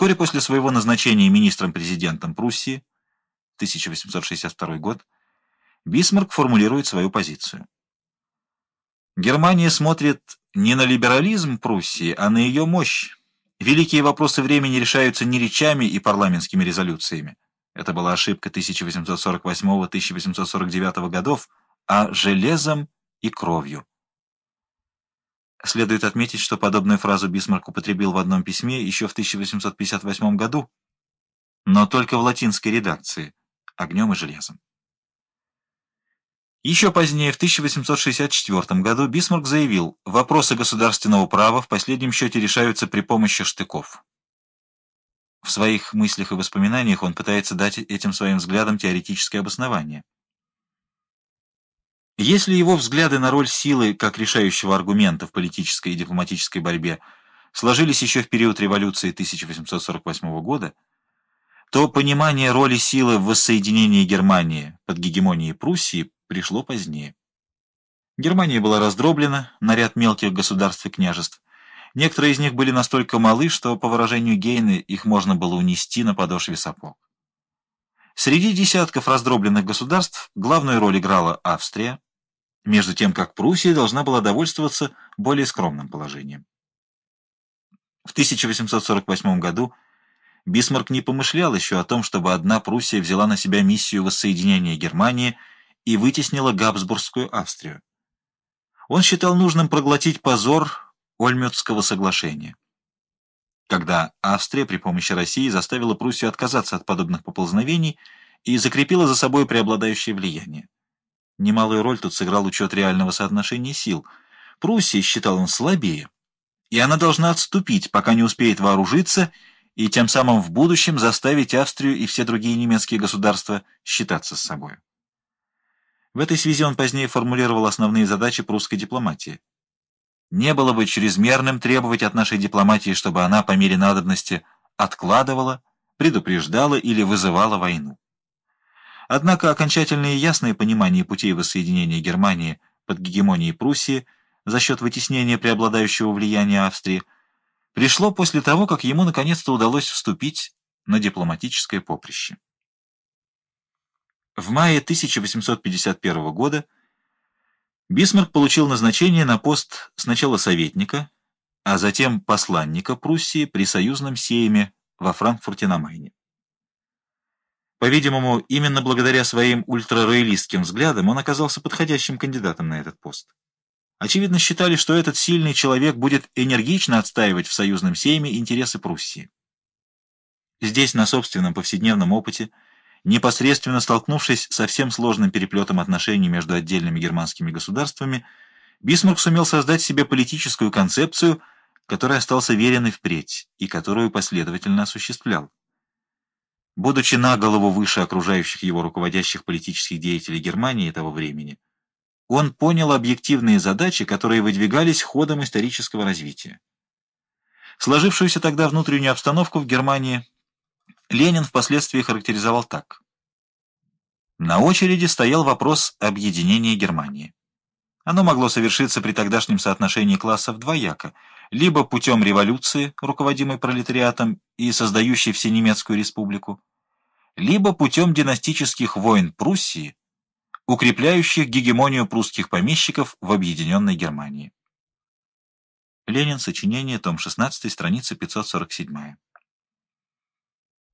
Вскоре после своего назначения министром-президентом Пруссии, 1862 год, Бисмарк формулирует свою позицию. Германия смотрит не на либерализм Пруссии, а на ее мощь. Великие вопросы времени решаются не речами и парламентскими резолюциями. Это была ошибка 1848-1849 годов, а железом и кровью. Следует отметить, что подобную фразу Бисмарк употребил в одном письме еще в 1858 году, но только в латинской редакции «Огнем и железом». Еще позднее, в 1864 году, Бисмарк заявил, вопросы государственного права в последнем счете решаются при помощи штыков. В своих мыслях и воспоминаниях он пытается дать этим своим взглядам теоретическое обоснование. Если его взгляды на роль силы как решающего аргумента в политической и дипломатической борьбе сложились еще в период революции 1848 года, то понимание роли силы в воссоединении Германии под гегемонией Пруссии пришло позднее. Германия была раздроблена на ряд мелких государств и княжеств. Некоторые из них были настолько малы, что, по выражению Гейны, их можно было унести на подошве сапог. Среди десятков раздробленных государств главную роль играла Австрия, между тем как Пруссия должна была довольствоваться более скромным положением. В 1848 году Бисмарк не помышлял еще о том, чтобы одна Пруссия взяла на себя миссию воссоединения Германии и вытеснила Габсбургскую Австрию. Он считал нужным проглотить позор Ольмютского соглашения. Когда Австрия при помощи России заставила Пруссию отказаться от подобных поползновений и закрепила за собой преобладающее влияние. Немалую роль тут сыграл учет реального соотношения сил. Пруссия, считал он, слабее, и она должна отступить, пока не успеет вооружиться и тем самым в будущем заставить Австрию и все другие немецкие государства считаться с собой. В этой связи он позднее формулировал основные задачи прусской дипломатии. Не было бы чрезмерным требовать от нашей дипломатии, чтобы она по мере надобности откладывала, предупреждала или вызывала войну. Однако окончательное и ясное понимание путей воссоединения Германии под гегемонией Пруссии за счет вытеснения преобладающего влияния Австрии пришло после того, как ему наконец-то удалось вступить на дипломатическое поприще. В мае 1851 года Бисмарк получил назначение на пост сначала советника, а затем посланника Пруссии при союзном сейме во Франкфурте на Майне. По-видимому, именно благодаря своим ультрароялистским взглядам он оказался подходящим кандидатом на этот пост. Очевидно, считали, что этот сильный человек будет энергично отстаивать в союзном сейме интересы Пруссии. Здесь, на собственном повседневном опыте, непосредственно столкнувшись со всем сложным переплетом отношений между отдельными германскими государствами, Бисмарк сумел создать себе политическую концепцию, которой остался верен и впредь, и которую последовательно осуществлял. Будучи на голову выше окружающих его руководящих политических деятелей Германии того времени, он понял объективные задачи, которые выдвигались ходом исторического развития. Сложившуюся тогда внутреннюю обстановку в Германии Ленин впоследствии характеризовал так. На очереди стоял вопрос объединения Германии. Оно могло совершиться при тогдашнем соотношении классов двояко, либо путем революции, руководимой пролетариатом и создающей всенемецкую республику, либо путем династических войн Пруссии, укрепляющих гегемонию прусских помещиков в объединенной Германии. Ленин, сочинение, том 16, страница 547.